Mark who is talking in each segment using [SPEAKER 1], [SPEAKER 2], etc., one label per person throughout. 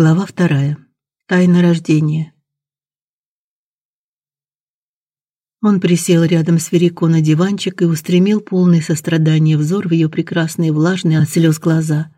[SPEAKER 1] Глава вторая. Тайна рождения. Он присел рядом с Верико на диванчик и устремил полный сострадания взор в ее прекрасные влажные от слез глаза.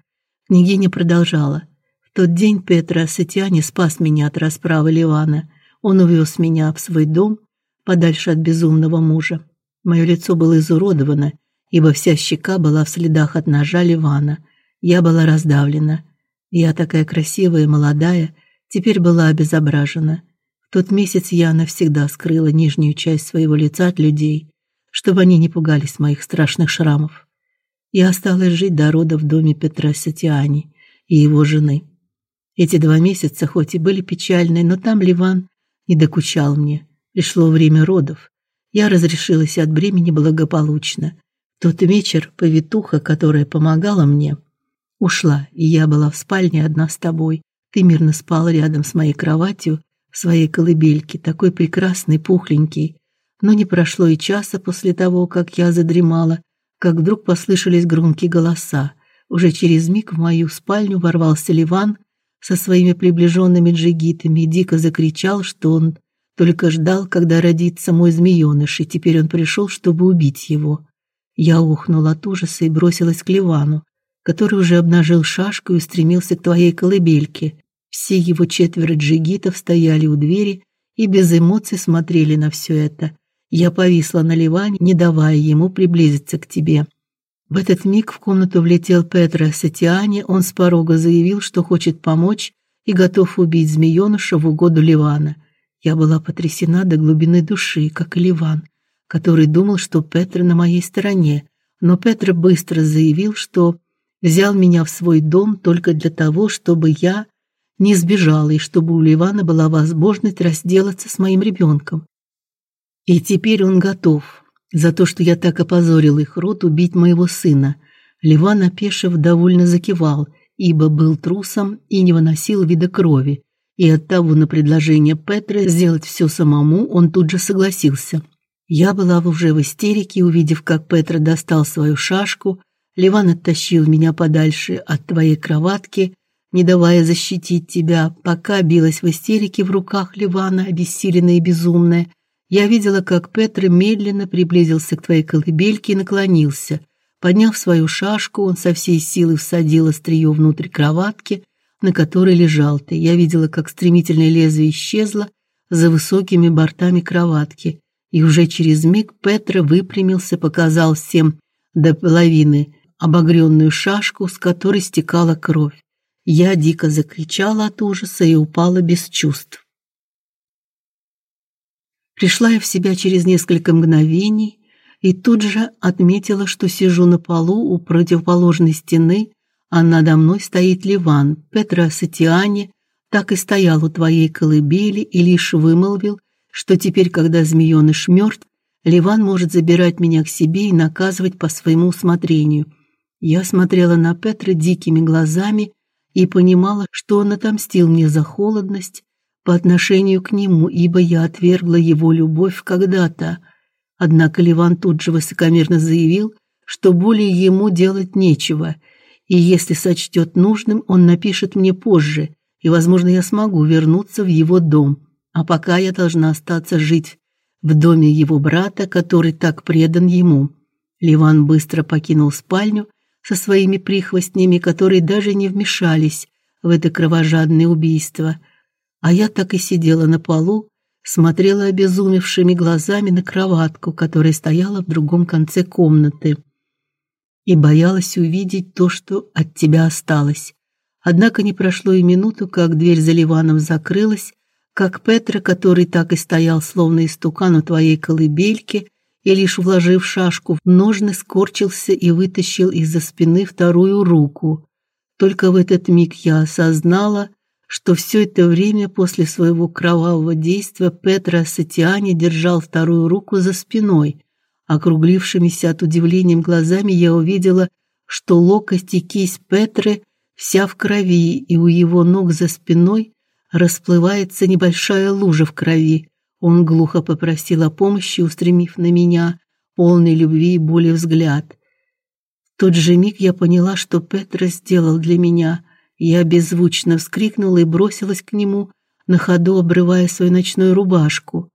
[SPEAKER 1] Княгиня продолжала: "В тот день Петра Сатиани спас меня от расправы Ливана. Он увез меня в свой дом, подальше от безумного мужа. Мое лицо было изуродовано, ибо вся щека была в следах от ножа Ливана. Я была раздавлена. Я такая красивая и молодая, теперь была обезображена. В тот месяц я навсегда скрыла нижнюю часть своего лица от людей, чтобы они не пугались моих страшных шрамов. Я осталась жить до рода в доме Петра Сатиани и его жены. Эти два месяца хоть и были печальные, но там Ливан не докучал мне. Пришло время родов. Я разрешилась от бремени благополучно. Тот вечер повитуха, которая помогала мне, Ушла, и я была в спальне одна с тобой. Ты мирно спал рядом с моей кроватью, в своей колыбельке, такой прекрасный, пухленький. Но не прошло и часа после того, как я задремала, как вдруг послышались громкие голоса. Уже через миг в мою спальню ворвался Ливан со своими приближенными джигитами и дико закричал, что он только ждал, когда родится мой змеёныш, и теперь он пришел, чтобы убить его. Я ухнула от ужаса и бросилась к Ливану который уже обнажил шашку и устремился к твоей колыбельке. Все его четверо джигитов стояли у двери и без эмоций смотрели на все это. Я повисла на Ливане, не давая ему приблизиться к тебе. В этот миг в комнату влетел Петро Сатиани, он с порога заявил, что хочет помочь и готов убить змеёныша в угоду Ливана. Я была потрясена до глубины души, как и Ливан, который думал, что Петро на моей стороне, но Петро быстро заявил, что взял меня в свой дом только для того, чтобы я не сбежала и чтобы у Ливана была возможность разделаться с моим ребенком. И теперь он готов за то, что я так опозорил их род, убить моего сына. Ливан опешив довольно закивал, ибо был трусом и не выносил вида крови. И оттого на предложение Петра сделать все самому он тут же согласился. Я была уже в истерике, увидев, как Петра достал свою шашку, Ливан оттащил меня подальше от твоей кроватки, не давая защитить тебя, пока билась в истерике в руках Ливана, обессиленная и безумная. Я видела, как Петр медленно приблизился к твоей колыбельке и наклонился. Подняв свою шашку, он со всей силы всадил острие внутрь кроватки, на которой лежал ты. Я видела, как стремительное лезвие исчезло за высокими бортами кроватки, и уже через миг Петр выпрямился, показал всем до половины обогренную шашку, с которой стекала кровь. Я дико закричала от ужаса и упала без чувств. Пришла я в себя через несколько мгновений и тут же отметила, что сижу на полу у противоположной стены, а надо мной стоит Ливан. Петра Сатиани так и стоял у твоей колыбели и лишь вымолвил, что теперь, когда змеёныш мертв, Ливан может забирать меня к себе и наказывать по своему усмотрению – я смотрела на Петра дикими глазами и понимала, что он отомстил мне за холодность по отношению к нему, ибо я отвергла его любовь когда-то. Однако Ливан тут же высокомерно заявил, что более ему делать нечего, и если сочтет нужным, он напишет мне позже, и, возможно, я смогу вернуться в его дом. А пока я должна остаться жить в доме его брата, который так предан ему. Ливан быстро покинул спальню со своими прихвостнями, которые даже не вмешались в это кровожадное убийство. А я так и сидела на полу, смотрела обезумевшими глазами на кроватку, которая стояла в другом конце комнаты, и боялась увидеть то, что от тебя осталось. Однако не прошло и минуту, как дверь за Ливаном закрылась, как Петра, который так и стоял словно истукан у твоей колыбельки, и лишь вложив шашку в ножны, скорчился и вытащил из-за спины вторую руку. Только в этот миг я осознала, что все это время после своего кровавого действия Петра Сатиани держал вторую руку за спиной. Округлившимися от удивления глазами я увидела, что локоть и кисть Петры вся в крови, и у его ног за спиной расплывается небольшая лужа в крови. Он глухо попросил о помощи, устремив на меня полный любви и боли взгляд. В тот же миг я поняла, что Петра сделал для меня. Я беззвучно вскрикнула и бросилась к нему, на ходу обрывая свою ночную рубашку.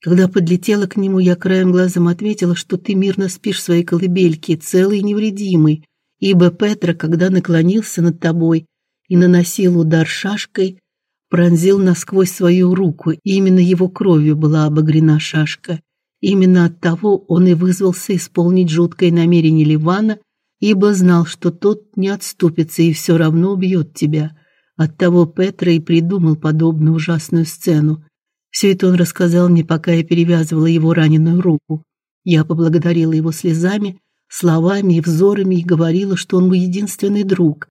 [SPEAKER 1] Когда подлетела к нему, я краем глазом ответила, что ты мирно спишь в своей колыбельке, целый и невредимый, ибо Петра, когда наклонился над тобой и наносил удар шашкой, пронзил насквозь свою руку, и именно его кровью была обогрена шашка. Именно от того он и вызвался исполнить жуткое намерение Ливана, ибо знал, что тот не отступится и все равно убьет тебя. Оттого Петра и придумал подобную ужасную сцену. Все это он рассказал мне, пока я перевязывала его раненую руку. Я поблагодарила его слезами, словами и взорами и говорила, что он мой единственный друг.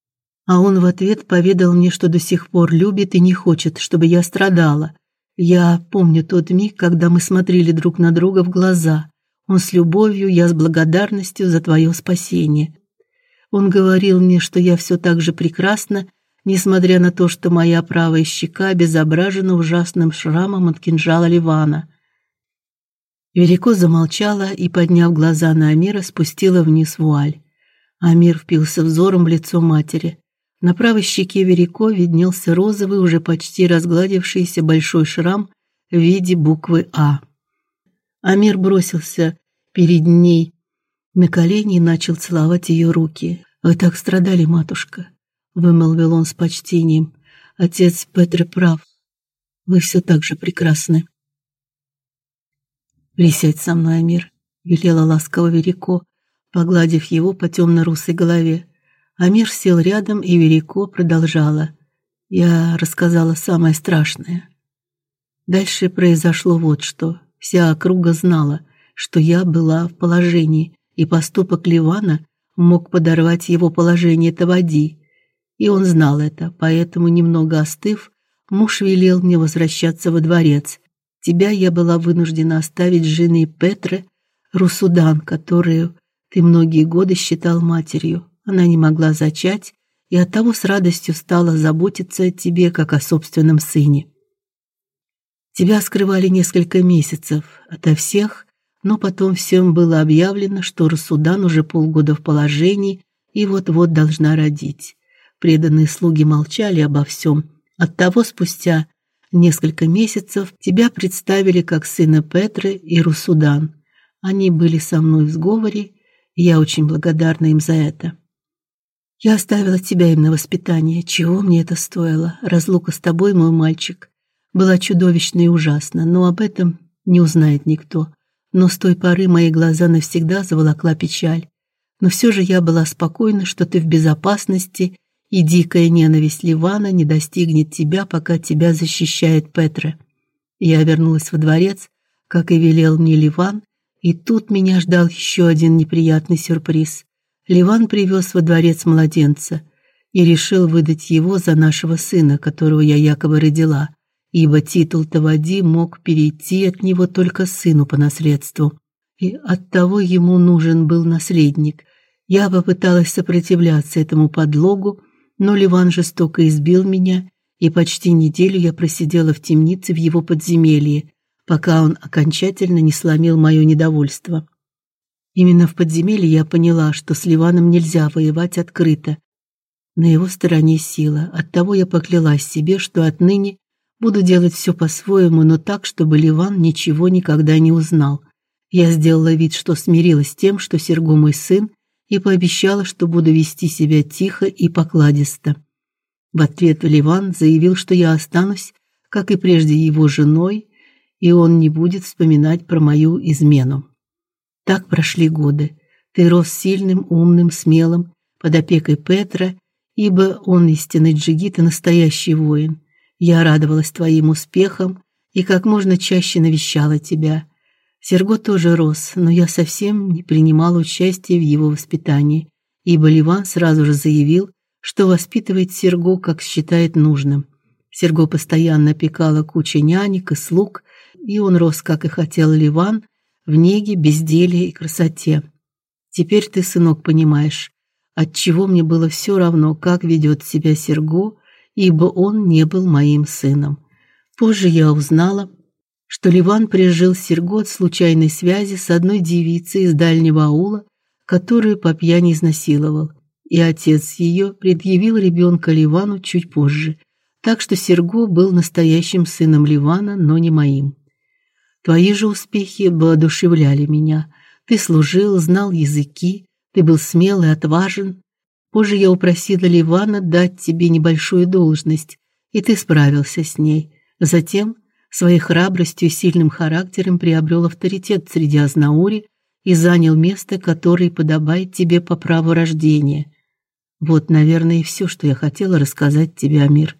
[SPEAKER 1] А он в ответ поведал мне, что до сих пор любит и не хочет, чтобы я страдала. Я помню тот миг, когда мы смотрели друг на друга в глаза. Он с любовью, я с благодарностью за твое спасение. Он говорил мне, что я все так же прекрасна, несмотря на то, что моя правая щека обезображена ужасным шрамом от кинжала Ливана. Верико замолчала и, подняв глаза на Амира, спустила вниз вуаль. Амир впился взором в лицо матери. На правой щеке Верико виднелся розовый, уже почти разгладившийся большой шрам в виде буквы А. Амир бросился перед ней на колени и начал целовать ее руки. Вы так страдали, матушка, вымолвил он с почтением. Отец Петр прав. Вы все так же прекрасны. Присядь со мной, Амир, велела ласково Верико, погладив его по темно русой голове. Амир сел рядом, и Верико продолжала: "Я рассказала самое страшное. Дальше произошло вот что. Вся округа знала, что я была в положении, и поступок Ливана мог подорвать его положение Тавади. И он знал это, поэтому немного остыв, муж велел мне возвращаться во дворец. Тебя я была вынуждена оставить с женой Петре Русудан, которую ты многие годы считал матерью. Она не могла зачать и оттого с радостью стала заботиться о тебе, как о собственном сыне. Тебя скрывали несколько месяцев ото всех, но потом всем было объявлено, что Расудан уже полгода в положении и вот-вот должна родить. Преданные слуги молчали обо всем. Оттого спустя несколько месяцев тебя представили как сына Петры и Русудан. Они были со мной в сговоре, и я очень благодарна им за это. Я оставила тебя им на воспитание. Чего мне это стоило? Разлука с тобой, мой мальчик, была чудовищна и ужасна, но об этом не узнает никто. Но с той поры мои глаза навсегда заволокла печаль. Но все же я была спокойна, что ты в безопасности, и дикая ненависть Ливана не достигнет тебя, пока тебя защищает Петра. Я вернулась во дворец, как и велел мне Ливан, и тут меня ждал еще один неприятный сюрприз. Ливан привез во дворец младенца и решил выдать его за нашего сына, которого я якобы родила, ибо титул Тавади мог перейти от него только сыну по наследству, и оттого ему нужен был наследник. Я попыталась сопротивляться этому подлогу, но Ливан жестоко избил меня, и почти неделю я просидела в темнице в его подземелье, пока он окончательно не сломил мое недовольство. Именно в подземелье я поняла, что с Ливаном нельзя воевать открыто. На его стороне сила. Оттого я поклялась себе, что отныне буду делать все по-своему, но так, чтобы Ливан ничего никогда не узнал. Я сделала вид, что смирилась с тем, что Серго мой сын, и пообещала, что буду вести себя тихо и покладисто. В ответ Ливан заявил, что я останусь, как и прежде, его женой, и он не будет вспоминать про мою измену. Так прошли годы. Ты рос сильным, умным, смелым, под опекой Петра, ибо он истинный джигит и настоящий воин. Я радовалась твоим успехам и как можно чаще навещала тебя. Серго тоже рос, но я совсем не принимала участия в его воспитании, ибо Ливан сразу же заявил, что воспитывает Серго, как считает нужным. Серго постоянно опекала куча нянек и слуг, и он рос, как и хотел Ливан, в неге, безделии и красоте. Теперь ты, сынок, понимаешь, от чего мне было все равно, как ведет себя Серго, ибо он не был моим сыном. Позже я узнала, что Ливан прижил Серго от случайной связи с одной девицей из дальнего аула, которую по пьяни изнасиловал. и отец ее предъявил ребенка Ливану чуть позже. Так что Серго был настоящим сыном Ливана, но не моим. Твои же успехи воодушевляли меня. Ты служил, знал языки, ты был смел и отважен. Позже я упросила Ливана дать тебе небольшую должность, и ты справился с ней. Затем своей храбростью и сильным характером приобрел авторитет среди Азнаури и занял место, которое подобает тебе по праву рождения. Вот, наверное, и все, что я хотела рассказать тебе, Амир.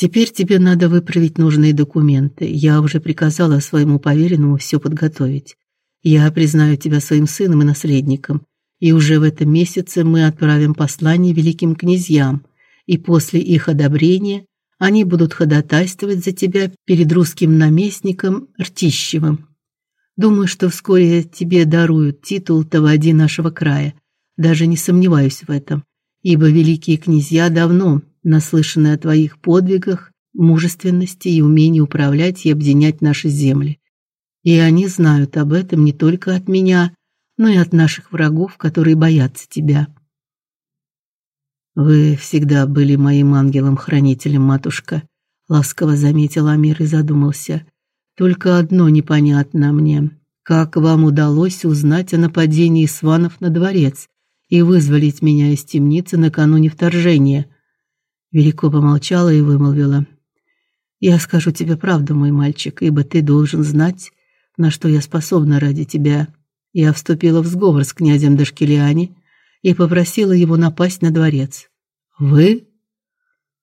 [SPEAKER 1] Теперь тебе надо выправить нужные документы. Я уже приказала своему поверенному все подготовить. Я признаю тебя своим сыном и наследником, и уже в этом месяце мы отправим послание великим князьям, и после их одобрения они будут ходатайствовать за тебя перед русским наместником Ртищевым. Думаю, что вскоре тебе даруют титул тавади нашего края. Даже не сомневаюсь в этом, ибо великие князья давно наслышаны о твоих подвигах, мужественности и умении управлять и объединять наши земли. И они знают об этом не только от меня, но и от наших врагов, которые боятся тебя. Вы всегда были моим ангелом-хранителем, матушка, ласково заметил Амир и задумался. Только одно непонятно мне: как вам удалось узнать о нападении сванов на дворец и вызволить меня из темницы накануне вторжения? Велико помолчала и вымолвила: "Я скажу тебе правду, мой мальчик, ибо ты должен знать, на что я способна ради тебя. Я вступила в сговор с князем Дашкилиани и попросила его напасть на дворец. Вы?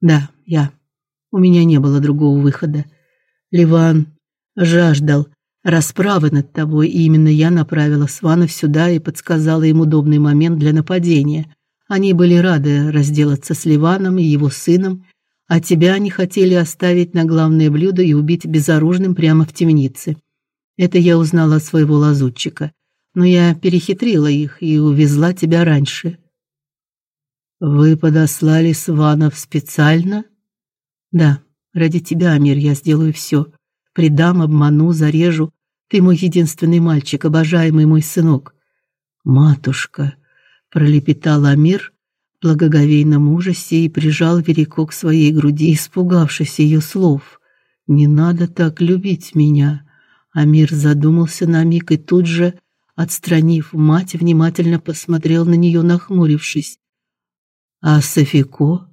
[SPEAKER 1] Да, я. У меня не было другого выхода. Ливан жаждал расправы над тобой, и именно я направила Сванов сюда и подсказала им удобный момент для нападения. Они были рады разделаться с Ливаном и его сыном, а тебя они хотели оставить на главное блюдо и убить безоружным прямо в темнице. Это я узнала от своего лазутчика, но я перехитрила их и увезла тебя раньше. Вы подослали Сванов специально? Да, ради тебя, Амир, я сделаю все. Предам, обману, зарежу. Ты мой единственный мальчик, обожаемый мой сынок. Матушка, пролепетал Амир в благоговейном ужасе и прижал Верико к своей груди, испугавшись ее слов. Не надо так любить меня. Амир задумался на миг и тут же, отстранив мать, внимательно посмотрел на нее, нахмурившись. А Софико,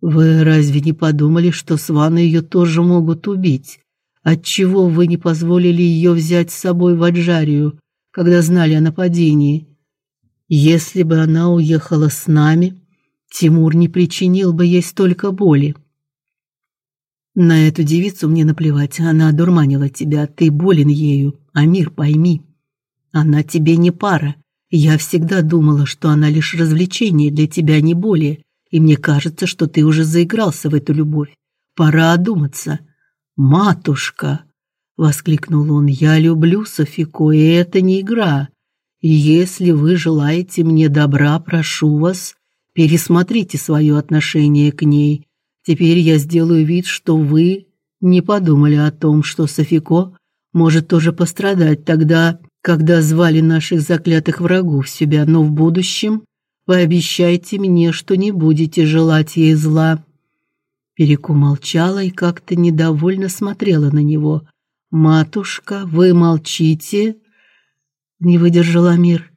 [SPEAKER 1] вы разве не подумали, что сваны ее тоже могут убить? Отчего вы не позволили ее взять с собой в Аджарию, когда знали о нападении? Если бы она уехала с нами, Тимур не причинил бы ей столько боли. На эту девицу мне наплевать, она одурманила тебя, ты болен ею, а мир пойми. Она тебе не пара. Я всегда думала, что она лишь развлечение для тебя, не более, и мне кажется, что ты уже заигрался в эту любовь. Пора одуматься. Матушка, воскликнул он. Я люблю Софико, и это не игра. Если вы желаете мне добра, прошу вас, пересмотрите свое отношение к ней. Теперь я сделаю вид, что вы не подумали о том, что Софико может тоже пострадать тогда, когда звали наших заклятых врагов себя, но в будущем вы обещайте мне, что не будете желать ей зла. Переку молчала и как-то недовольно смотрела на него. Матушка, вы молчите? Не выдержал Амир.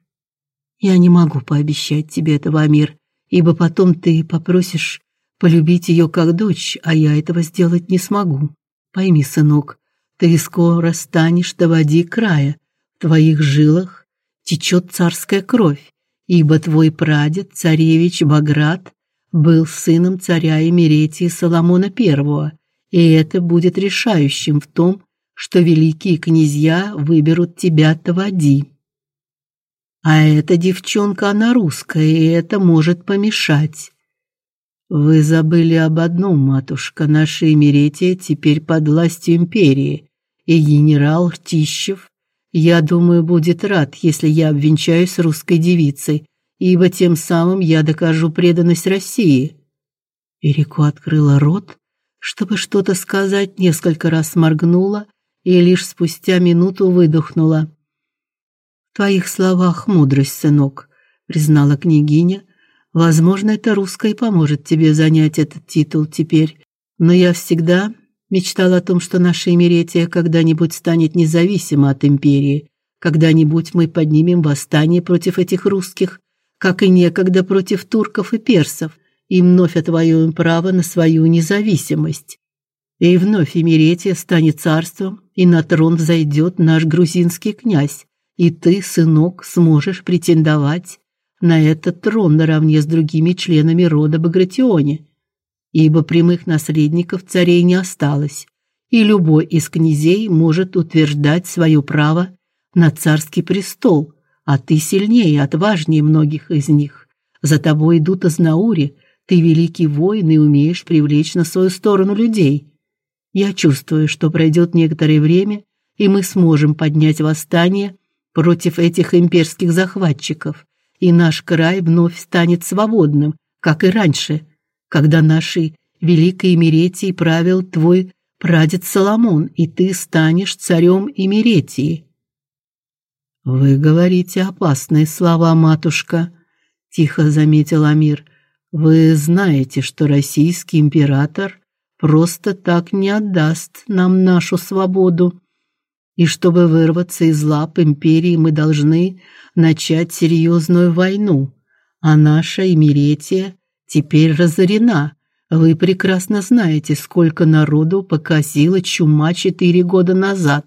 [SPEAKER 1] Я не могу пообещать тебе этого, Амир, ибо потом ты попросишь полюбить ее как дочь, а я этого сделать не смогу. Пойми, сынок, ты скоро станешь до води края. В твоих жилах течет царская кровь, ибо твой прадед, царевич Баграт, был сыном царя Эмеретии Соломона I, и это будет решающим в том, что великие князья выберут тебя Тавади. А эта девчонка она русская, и это может помешать. Вы забыли об одном, матушка, наша Эмеретия теперь под властью империи, и генерал Ртищев, я думаю, будет рад, если я обвенчаюсь с русской девицей, ибо тем самым я докажу преданность России. Ирико открыла рот, чтобы что-то сказать, несколько раз моргнула и лишь спустя минуту выдохнула. В твоих словах мудрость, сынок. признала княгиня. Возможно, это русское поможет тебе занять этот титул теперь, но я всегда мечтала о том, что наша Эмеретия когда-нибудь станет независима от империи. Когда-нибудь мы поднимем восстание против этих русских, как и некогда против турков и персов, и вновь отвоюем право на свою независимость. И вновь Эмеретия станет царством, и на трон взойдет наш грузинский князь, и ты, сынок, сможешь претендовать на этот трон наравне с другими членами рода Багратиони, ибо прямых наследников царей не осталось, и любой из князей может утверждать свое право на царский престол, а ты сильнее и отважнее многих из них. За тобой идут азнаури, ты великий воин и умеешь привлечь на свою сторону людей. Я чувствую, что пройдет некоторое время, и мы сможем поднять восстание против этих имперских захватчиков, и наш край вновь станет свободным, как и раньше, когда нашей великой Имеретии правил твой прадед Соломон, и ты станешь царем Имеретии. Вы говорите опасные слова, матушка, тихо заметил Амир. Вы знаете, что российский император просто так не отдаст нам нашу свободу. И чтобы вырваться из лап империи, мы должны начать серьезную войну. А наша Эмиретия теперь разорена. Вы прекрасно знаете, сколько народу покосила чума четыре года назад.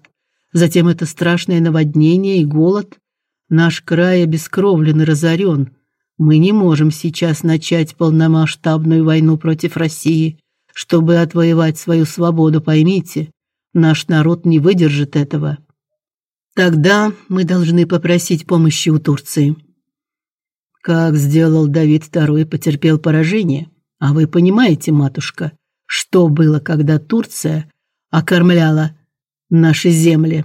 [SPEAKER 1] Затем это страшное наводнение и голод. Наш край обескровлен и разорен. Мы не можем сейчас начать полномасштабную войну против России, чтобы отвоевать свою свободу, поймите. Наш народ не выдержит этого. Тогда мы должны попросить помощи у Турции. Как сделал Давид II, потерпел поражение. А вы понимаете, матушка, что было, когда Турция окормляла наши земли?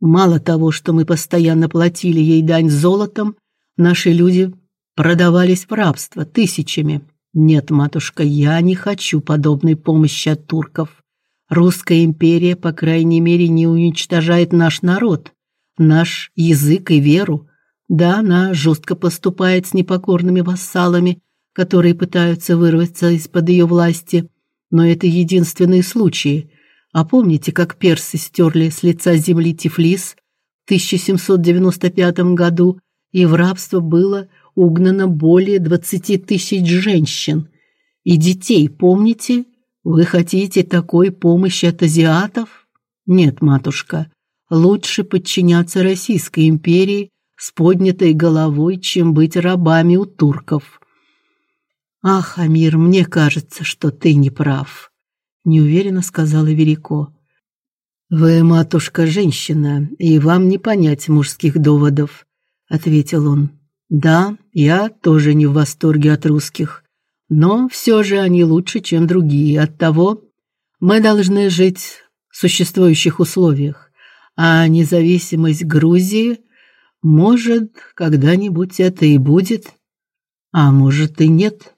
[SPEAKER 1] Мало того, что мы постоянно платили ей дань золотом, наши люди продавались в рабство тысячами. Нет, матушка, я не хочу подобной помощи от турков. Русская империя, по крайней мере, не уничтожает наш народ, наш язык и веру. Да, она жестко поступает с непокорными вассалами, которые пытаются вырваться из-под ее власти, но это единственные случаи. А помните, как персы стерли с лица земли Тифлис в 1795 году, и в рабство было угнано более 20 тысяч женщин и детей, помните? Вы хотите такой помощи от азиатов? Нет, матушка, лучше подчиняться Российской империи с поднятой головой, чем быть рабами у турков. Ах, Амир, мне кажется, что ты не прав, неуверенно сказала Верико. Вы, матушка, женщина, и вам не понять мужских доводов, ответил он. Да, я тоже не в восторге от русских. Но все же они лучше, чем другие. Оттого мы должны жить в существующих условиях. А независимость Грузии, может, когда-нибудь это и будет, а может и нет.